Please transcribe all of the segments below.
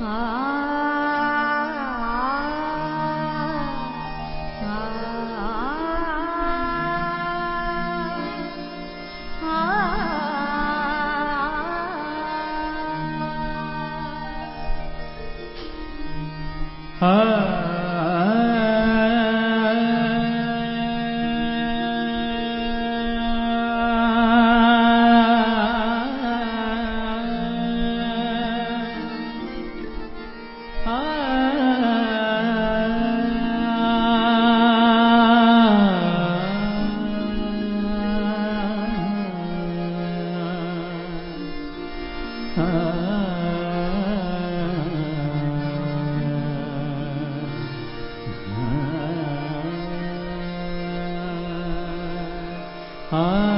啊。Ah.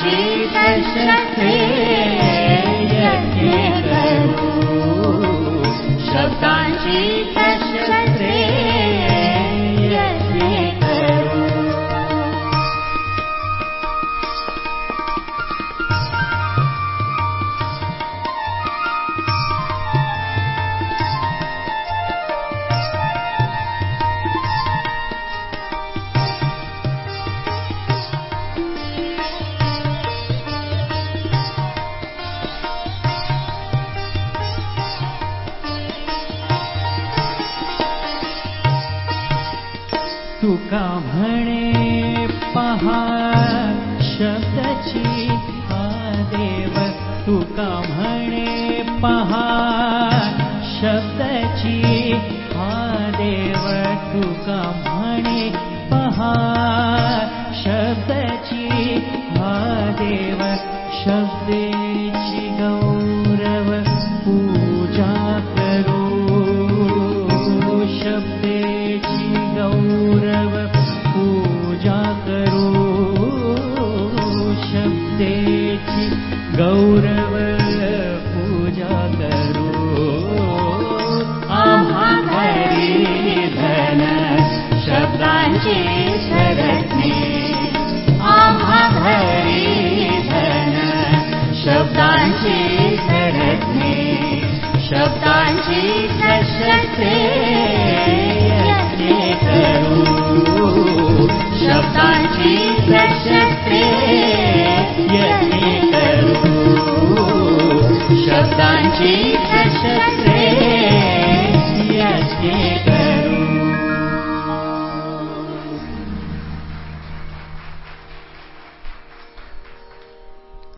Shri णे पहा शब्दची हादेव तु कणे पहा शब्दची हादेव तु कणे पहा शब्दची देव। शब्दे शब्दांची सरस्ने शब्दांची नश्यते यत्ने करू शब्दांची नश्यते यत्ने करू शब्दांची नश्यते यत्ने करू